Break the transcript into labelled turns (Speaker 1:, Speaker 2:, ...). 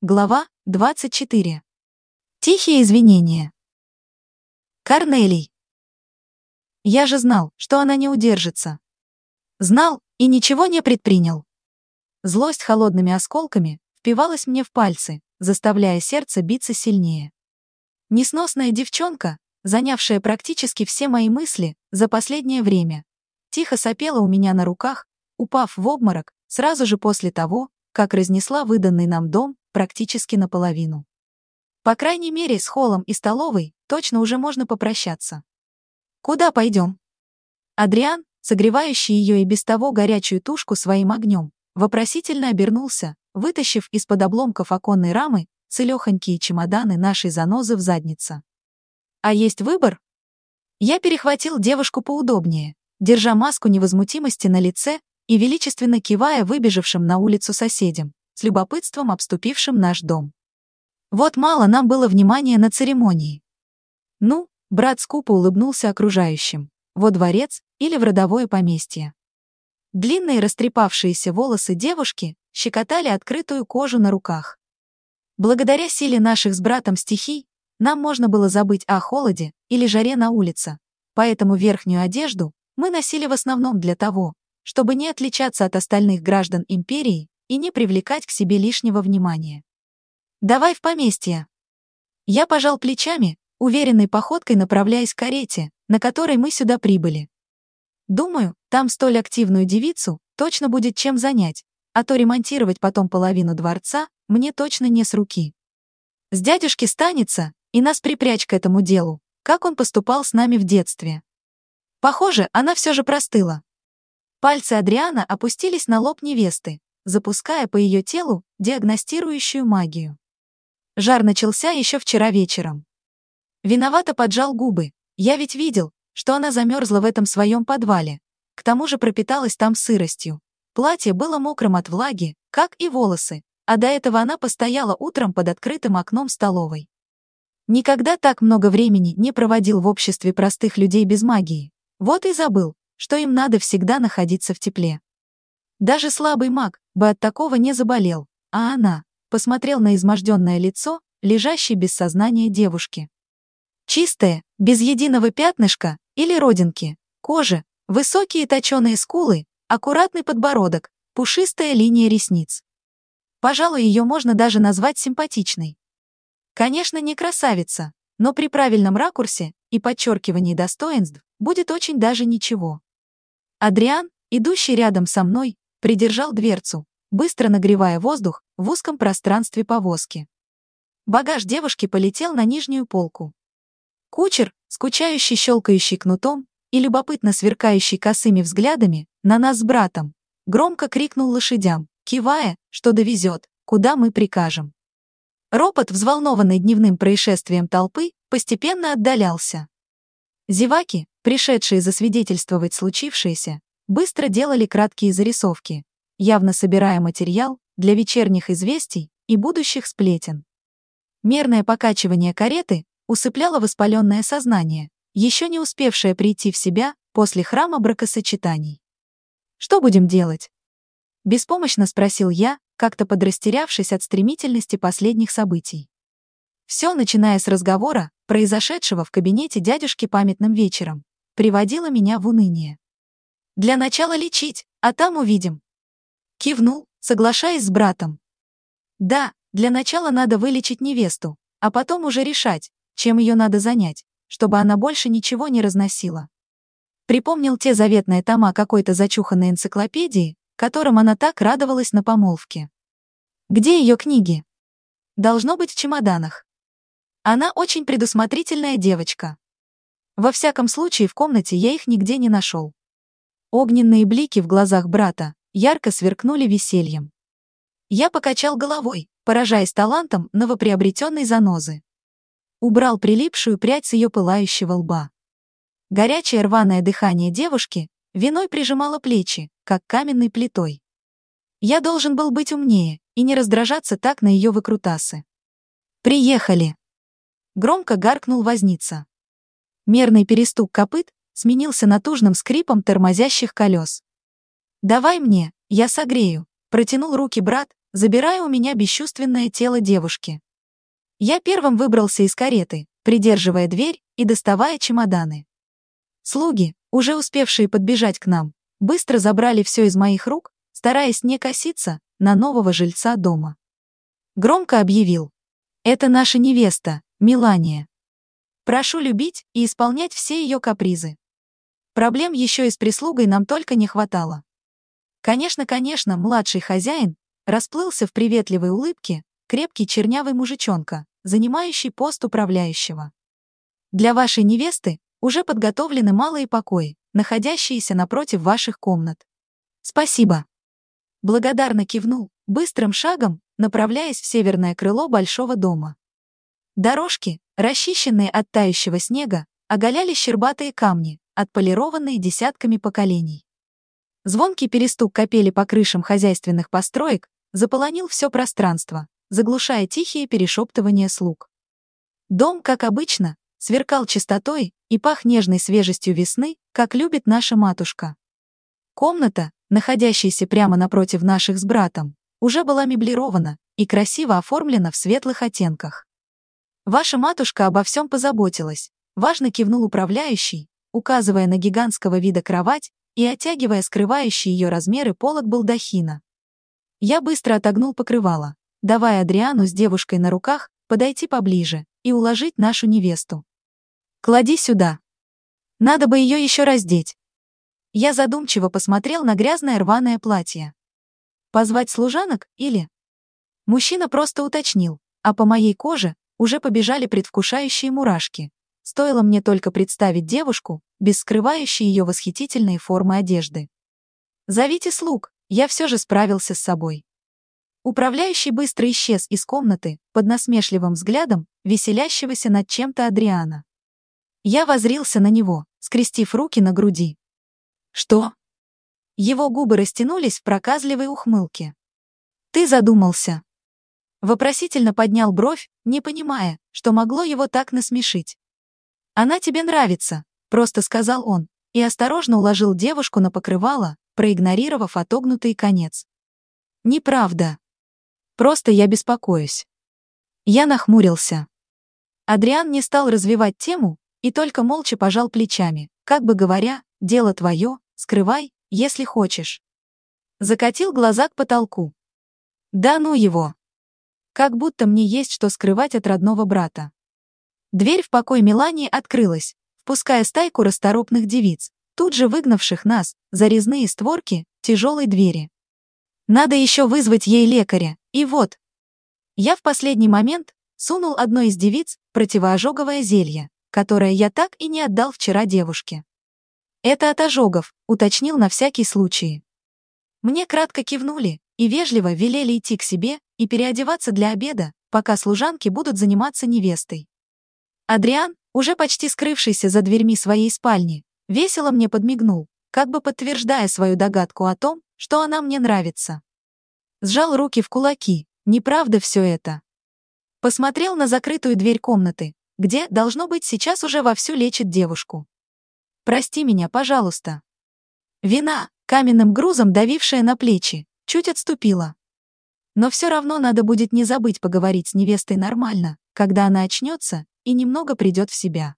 Speaker 1: Глава 24. Тихие извинения. Корнелий. Я же знал, что она не удержится. Знал и ничего не предпринял. Злость холодными осколками впивалась мне в пальцы, заставляя сердце биться сильнее. Несносная девчонка, занявшая практически все мои мысли за последнее время, тихо сопела у меня на руках, упав в обморок сразу же после того, как разнесла выданный нам дом практически наполовину. По крайней мере, с холлом и столовой точно уже можно попрощаться. Куда пойдем? Адриан, согревающий ее и без того горячую тушку своим огнем, вопросительно обернулся, вытащив из-под обломков оконной рамы целехонькие чемоданы нашей занозы в заднице. А есть выбор? Я перехватил девушку поудобнее, держа маску невозмутимости на лице и величественно кивая выбежавшим на улицу соседям с любопытством обступившим наш дом. Вот мало нам было внимания на церемонии. Ну, брат скупо улыбнулся окружающим. Во дворец или в родовое поместье. Длинные растрепавшиеся волосы девушки щекотали открытую кожу на руках. Благодаря силе наших с братом стихий, нам можно было забыть о холоде или жаре на улице, поэтому верхнюю одежду мы носили в основном для того, чтобы не отличаться от остальных граждан империи и не привлекать к себе лишнего внимания. «Давай в поместье». Я пожал плечами, уверенной походкой направляясь к карете, на которой мы сюда прибыли. Думаю, там столь активную девицу точно будет чем занять, а то ремонтировать потом половину дворца мне точно не с руки. С дядюшки станется, и нас припрячь к этому делу, как он поступал с нами в детстве. Похоже, она все же простыла. Пальцы Адриана опустились на лоб невесты, запуская по ее телу диагностирующую магию. Жар начался еще вчера вечером. Виновато поджал губы. Я ведь видел, что она замерзла в этом своем подвале. К тому же пропиталась там сыростью. Платье было мокрым от влаги, как и волосы, а до этого она постояла утром под открытым окном столовой. Никогда так много времени не проводил в обществе простых людей без магии. Вот и забыл, что им надо всегда находиться в тепле. Даже слабый маг бы от такого не заболел, а она посмотрел на изможденное лицо, лежащей без сознания девушки. Чистое, без единого пятнышка или родинки, кожа, высокие точеные скулы, аккуратный подбородок, пушистая линия ресниц. Пожалуй, ее можно даже назвать симпатичной. Конечно, не красавица, но при правильном ракурсе и подчеркивании достоинств будет очень даже ничего. Адриан, идущий рядом со мной, придержал дверцу, быстро нагревая воздух в узком пространстве повозки. Багаж девушки полетел на нижнюю полку. Кучер, скучающий щелкающий кнутом и любопытно сверкающий косыми взглядами на нас с братом, громко крикнул лошадям, кивая, что довезет, куда мы прикажем. Ропот, взволнованный дневным происшествием толпы, постепенно отдалялся. Зеваки, пришедшие засвидетельствовать случившееся, быстро делали краткие зарисовки, явно собирая материал для вечерних известий и будущих сплетен. Мерное покачивание кареты усыпляло воспаленное сознание, еще не успевшее прийти в себя после храма бракосочетаний. «Что будем делать?» Беспомощно спросил я, как-то подрастерявшись от стремительности последних событий. Все, начиная с разговора, произошедшего в кабинете дядюшки памятным вечером, приводило меня в уныние. Для начала лечить, а там увидим. Кивнул, соглашаясь с братом. Да, для начала надо вылечить невесту, а потом уже решать, чем ее надо занять, чтобы она больше ничего не разносила. Припомнил те заветные тома какой-то зачуханной энциклопедии, которым она так радовалась на помолвке. Где ее книги? Должно быть в чемоданах. Она очень предусмотрительная девочка. Во всяком случае, в комнате я их нигде не нашел. Огненные блики в глазах брата ярко сверкнули весельем. Я покачал головой, поражаясь талантом новоприобретенной занозы. Убрал прилипшую прядь с ее пылающего лба. Горячее рваное дыхание девушки виной прижимало плечи, как каменной плитой. Я должен был быть умнее и не раздражаться так на ее выкрутасы. «Приехали!» Громко гаркнул возница. Мерный перестук копыт сменился натужным скрипом тормозящих колес. «Давай мне, я согрею», — протянул руки брат, забирая у меня бесчувственное тело девушки. Я первым выбрался из кареты, придерживая дверь и доставая чемоданы. Слуги, уже успевшие подбежать к нам, быстро забрали все из моих рук, стараясь не коситься на нового жильца дома. Громко объявил. «Это наша невеста, Милания. Прошу любить и исполнять все ее капризы. Проблем еще и с прислугой нам только не хватало. Конечно, конечно, младший хозяин расплылся в приветливой улыбке, крепкий чернявый мужичонка, занимающий пост управляющего. Для вашей невесты уже подготовлены малые покои, находящиеся напротив ваших комнат. Спасибо. Благодарно кивнул, быстрым шагом, направляясь в северное крыло большого дома. Дорожки, расчищенные от тающего снега, оголяли щербатые камни, отполированные десятками поколений. Звонкий перестук капели по крышам хозяйственных построек заполонил все пространство, заглушая тихие перешептывания слуг. Дом, как обычно, сверкал чистотой и пах нежной свежестью весны, как любит наша матушка. Комната, находящаяся прямо напротив наших с братом, уже была меблирована и красиво оформлена в светлых оттенках. Ваша матушка обо всем позаботилась, важно кивнул управляющий, указывая на гигантского вида кровать и оттягивая скрывающие ее размеры полок балдахина. Я быстро отогнул покрывало, давая Адриану с девушкой на руках подойти поближе и уложить нашу невесту. «Клади сюда. Надо бы ее еще раздеть». Я задумчиво посмотрел на грязное рваное платье. Позвать служанок или... Мужчина просто уточнил, а по моей коже уже побежали предвкушающие мурашки. Стоило мне только представить девушку, без скрывающей ее восхитительные формы одежды. «Зовите слуг, я все же справился с собой». Управляющий быстро исчез из комнаты, под насмешливым взглядом, веселящегося над чем-то Адриана. Я возрился на него, скрестив руки на груди. «Что?» Его губы растянулись в проказливой ухмылке. «Ты задумался?» Вопросительно поднял бровь, не понимая, что могло его так насмешить. «Она тебе нравится», — просто сказал он, и осторожно уложил девушку на покрывало, проигнорировав отогнутый конец. «Неправда. Просто я беспокоюсь». Я нахмурился. Адриан не стал развивать тему и только молча пожал плечами, как бы говоря, дело твое, скрывай, если хочешь. Закатил глаза к потолку. Да ну его. Как будто мне есть что скрывать от родного брата. Дверь в покой Мелании открылась, впуская стайку расторопных девиц, тут же выгнавших нас за резные створки тяжелой двери. Надо еще вызвать ей лекаря, и вот. Я в последний момент сунул одной из девиц противоожоговое зелье, которое я так и не отдал вчера девушке. Это от ожогов, уточнил на всякий случай. Мне кратко кивнули и вежливо велели идти к себе и переодеваться для обеда, пока служанки будут заниматься невестой. Адриан, уже почти скрывшийся за дверьми своей спальни, весело мне подмигнул, как бы подтверждая свою догадку о том, что она мне нравится. Сжал руки в кулаки, неправда все это. Посмотрел на закрытую дверь комнаты, где, должно быть, сейчас уже вовсю лечит девушку. «Прости меня, пожалуйста». Вина, каменным грузом давившая на плечи, чуть отступила. Но все равно надо будет не забыть поговорить с невестой нормально, когда она очнется и немного придет в себя.